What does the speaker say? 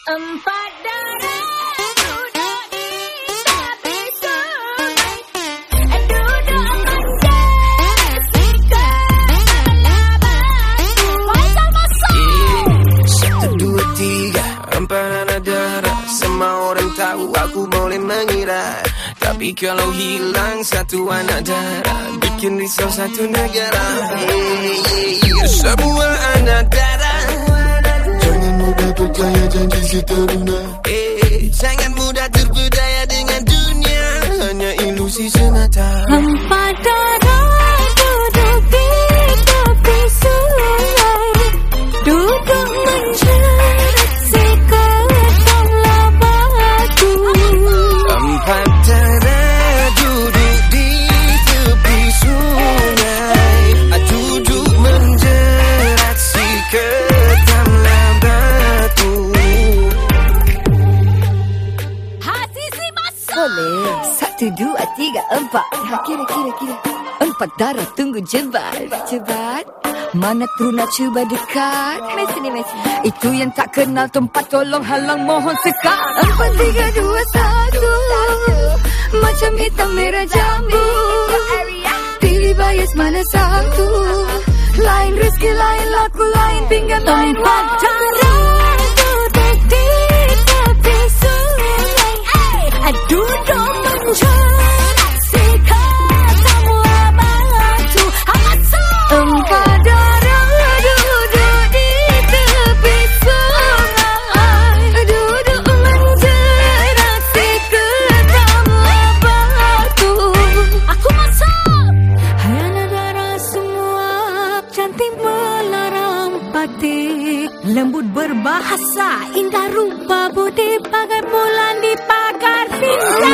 Empat darah dua tiga Semua orang tahu aku boleh mengira Tapi kalau hilang satu anak darah Bikin risau satu negara Semua anak darah Can change. dzięki się te runę? Boleh. Satu, dua, tiga, empat. Ha, Kira, kira, kira. Empat darah tunggu jebat. Jebat. Mana teruna cuba dekat? Mari sini, mari sini Itu yang tak kenal tempat Tolong halang mohon sekat. Empat, tiga, dua, satu. Macam hitam merah jambu. Pilih bias mana satu. Lain rezeki, lain laku, lain pinggan Lain Empat Cantik melarang batik Lembut berbahasa Indah rupa budi Bagai bulan di pagar tinggal